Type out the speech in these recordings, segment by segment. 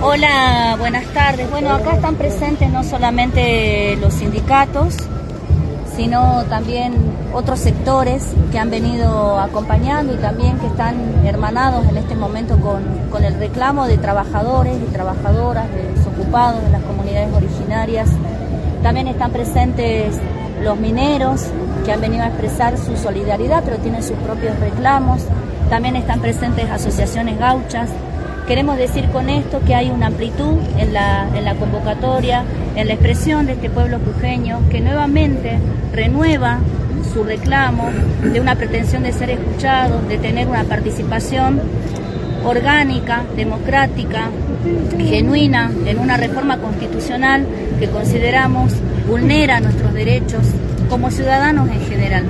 Hola, buenas tardes. Bueno, acá están presentes no solamente los sindicatos, sino también otros sectores que han venido acompañando y también que están hermanados en este momento con, el reclamo de trabajadores y trabajadoras, de desocupados de las comunidades originarias. También están presentes los mineros que han venido a expresar su solidaridad, pero tienen sus propios reclamos. También están presentes asociaciones gauchas. Queremos decir con esto que hay una amplitud en la, en la convocatoria, en la expresión de este pueblo jujeño, que nuevamente renueva su reclamo de una pretensión de ser escuchado, de tener una participación orgánica, democrática, genuina en una reforma constitucional que consideramos vulnera nuestros derechos como ciudadanos en general.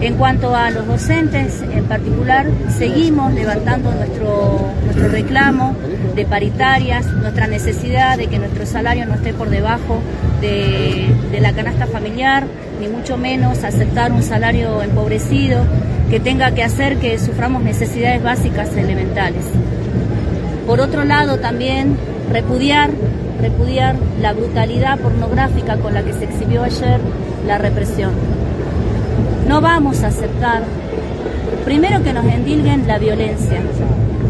En cuanto a los docentes en particular, seguimos levantando nuestro, nuestro reclamo de paritarias, nuestra necesidad de que nuestro salario no esté por debajo de, de la canasta familiar, ni mucho menos aceptar un salario empobrecido que tenga que hacer que suframos necesidades básicas elementales. Por otro lado, también repudiar, repudiar la brutalidad pornográfica con la que se exhibió ayer la represión. No vamos a aceptar, primero que nos endilguen la violencia.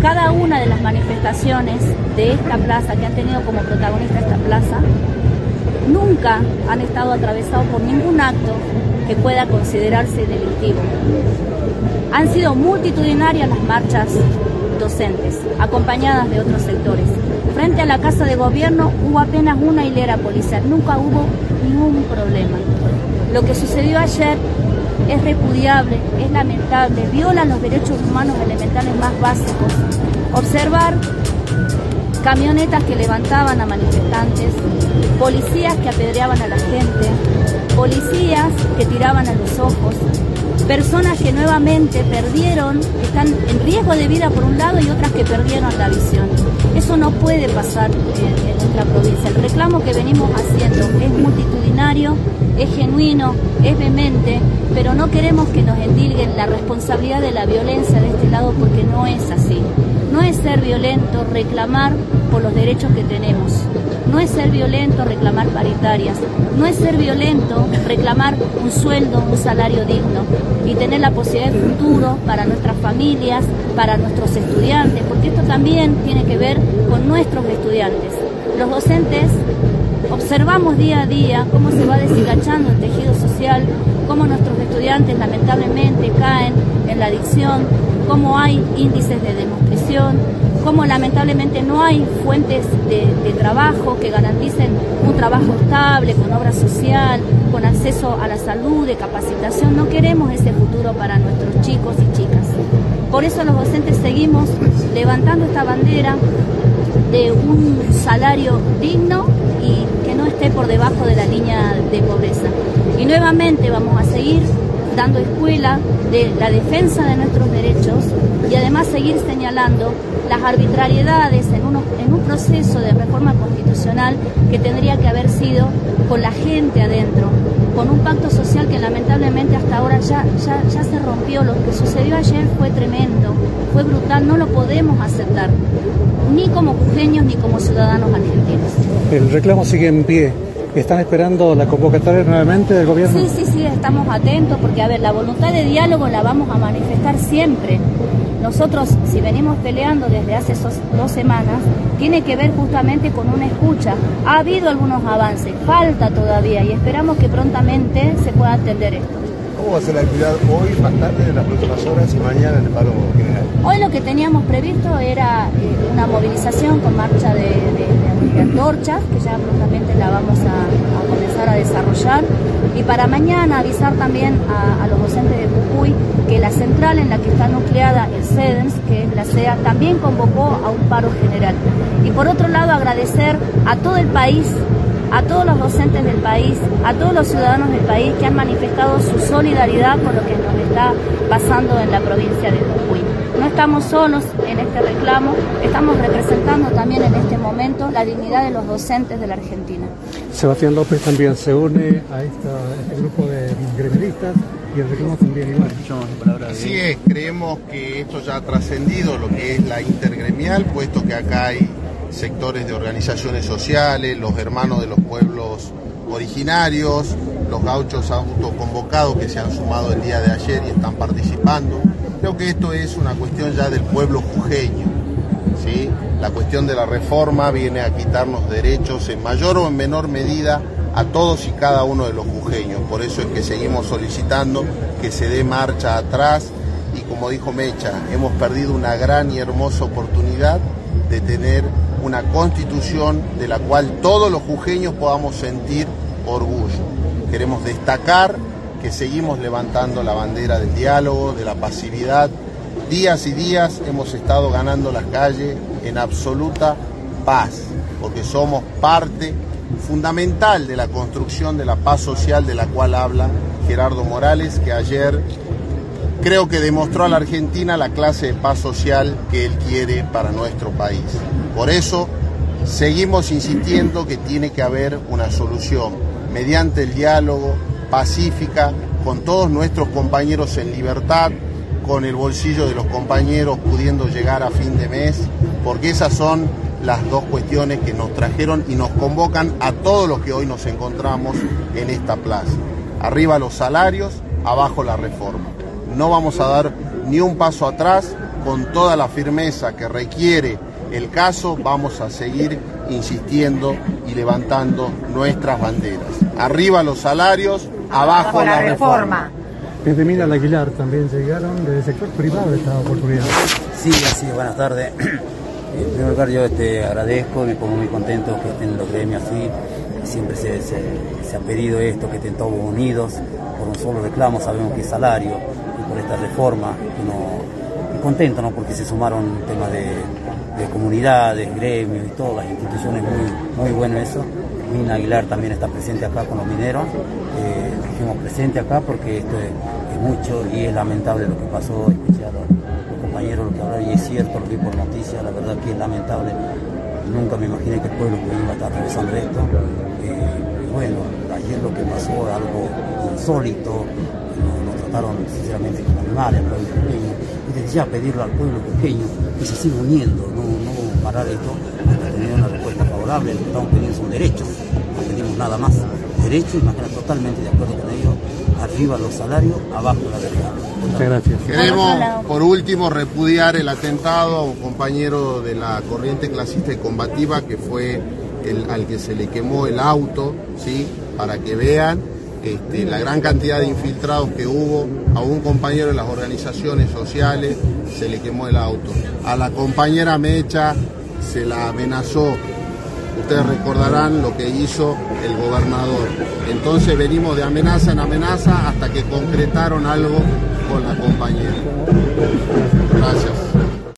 Cada una de las manifestaciones de esta plaza, que han tenido como protagonista esta plaza, nunca han estado atravesados por ningún acto que pueda considerarse delictivo. Han sido multitudinarias las marchas docentes, acompañadas de otros sectores. Frente a la Casa de Gobierno hubo apenas una hilera policial, nunca hubo ningún problema. Lo que sucedió ayer es repudiable, es lamentable, viola los derechos humanos elementales más básicos. Observar camionetas que levantaban a manifestantes, policías que apedreaban a la gente, policías que tiraban a los ojos, personas que nuevamente perdieron, están en riesgo de vida por un lado y otras que perdieron la visión. Eso no puede pasar en, nuestra provincia. El reclamo que venimos haciendo es multitudinario, es genuino, es vehemente, pero no queremos que nos endilguen la responsabilidad de la violencia de este lado porque no es así. No es ser violento reclamar por los derechos que tenemos. No es ser violento reclamar paritarias. No es ser violento reclamar un sueldo, un salario digno y tener la posibilidad de futuro para nuestras familias, para nuestros estudiantes, porque esto también tiene que ver con nuestros estudiantes. Los docentes observamos día a día cómo se va deshilachando el tejido social, cómo nuestros estudiantes lamentablemente caen en la adicción, cómo hay índices de demostración, cómo lamentablemente no hay fuentes de, de, trabajo que garanticen un trabajo estable, con obra social, con acceso a la salud, de capacitación. No queremos ese futuro para nuestros chicos y chicas. Por eso los docentes seguimos levantando esta bandera de un salario digno por debajo de la línea de pobreza. Y nuevamente vamos a seguir dando escuela de la defensa de nuestros derechos y además seguir señalando las arbitrariedades en, en un proceso de reforma constitucional que tendría que haber sido con la gente adentro, con un pacto social que lamentablemente hasta ahora ya, ya, ya se rompió. Lo que sucedió ayer fue tremendo, fue brutal, no lo podemos aceptar, ni como jujeños ni como ciudadanos argentinos. El reclamo sigue en pie. ¿Están esperando la convocatoria nuevamente del gobierno? Sí, sí, sí, estamos atentos porque, a ver, la voluntad de diálogo la vamos a manifestar siempre. Nosotros, si venimos peleando desde hace dos semanas, tiene que ver justamente con una escucha. Ha habido algunos avances, falta todavía y esperamos que prontamente se pueda atender esto. ¿Cómo va a ser la actividad hoy, más tarde, en las próximas horas y mañana en el paro general? Hoy lo que teníamos previsto era eh, una movilización con marcha de, de, de, antorchas, que ya prontamente la vamos a, comenzar a desarrollar. Y para mañana avisar también a, los docentes de Jujuy que la central en la que está nucleada el CEDENS, que es la CEA, también convocó a un paro general. Y por otro lado agradecer a todo el país a todos los docentes del país, a todos los ciudadanos del país que han manifestado su solidaridad con lo que nos está pasando en la provincia de Jujuy. No estamos solos en este reclamo, estamos representando también en este momento la dignidad de los docentes de la Argentina. Sebastián López también se une a esta, este grupo de gremialistas y el reclamo también igual. Así es, creemos que esto ya ha trascendido lo que es la intergremial, puesto que acá hay sectores de organizaciones sociales, los hermanos de los pueblos originarios, los gauchos autoconvocados que se han sumado el día de ayer y están participando. Creo que esto es una cuestión ya del pueblo jujeño. ¿sí? La cuestión de la reforma viene a quitarnos derechos en mayor o en menor medida a todos y cada uno de los jujeños. Por eso es que seguimos solicitando que se dé marcha atrás y como dijo Mecha, hemos perdido una gran y hermosa oportunidad de tener una constitución de la cual todos los jujeños podamos sentir orgullo. Queremos destacar que seguimos levantando la bandera del diálogo, de la pasividad. Días y días hemos estado ganando las calles en absoluta paz, porque somos parte fundamental de la construcción de la paz social de la cual habla Gerardo Morales, que ayer creo que demostró a la Argentina la clase de paz social que él quiere para nuestro país. Por eso seguimos insistiendo que tiene que haber una solución mediante el diálogo, pacífica, con todos nuestros compañeros en libertad, con el bolsillo de los compañeros pudiendo llegar a fin de mes, porque esas son las dos cuestiones que nos trajeron y nos convocan a todos los que hoy nos encontramos en esta plaza. Arriba los salarios, abajo la reforma no vamos a dar ni un paso atrás, con toda la firmeza que requiere el caso, vamos a seguir insistiendo y levantando nuestras banderas. Arriba los salarios, abajo la, reforma. Desde Mina Aguilar también llegaron desde el sector privado esta oportunidad. Sí, así, buenas tardes. En primer lugar yo este, agradezco, me pongo muy contento que estén los gremios así. Siempre se, se, ha pedido esto, que estén todos unidos por un solo reclamo, sabemos que es salario, por esta reforma, y contento ¿no? porque se sumaron temas de, comunidades, gremios y todas las instituciones, muy, muy bueno eso. Mina Aguilar también está presente acá con los mineros, eh, dijimos presente acá porque esto es, mucho y es lamentable lo que pasó, escuché a los, compañeros lo que hablaron y es cierto, lo vi por noticias, la verdad que es lamentable. Nunca me imaginé que el pueblo iba a estar atravesando esto. Eh, bueno, ayer lo que pasó, algo insólito, sinceramente como animales pequeño, y desde ya pedirlo al pueblo pequeño que se siga uniendo, no, no parar esto hasta tener una respuesta favorable, lo que estamos pidiendo son derechos, no pedimos nada más, derechos y manera totalmente de acuerdo con ellos, arriba los salarios, abajo la verdad. Muchas gracias. Queremos, por último, repudiar el atentado a un compañero de la corriente clasista y combativa que fue el, al que se le quemó el auto, ¿sí? para que vean este, la gran cantidad de infiltrados que hubo, a un compañero de las organizaciones sociales se le quemó el auto, a la compañera Mecha se la amenazó, ustedes recordarán lo que hizo el gobernador. Entonces venimos de amenaza en amenaza hasta que concretaron algo con la compañera. Gracias.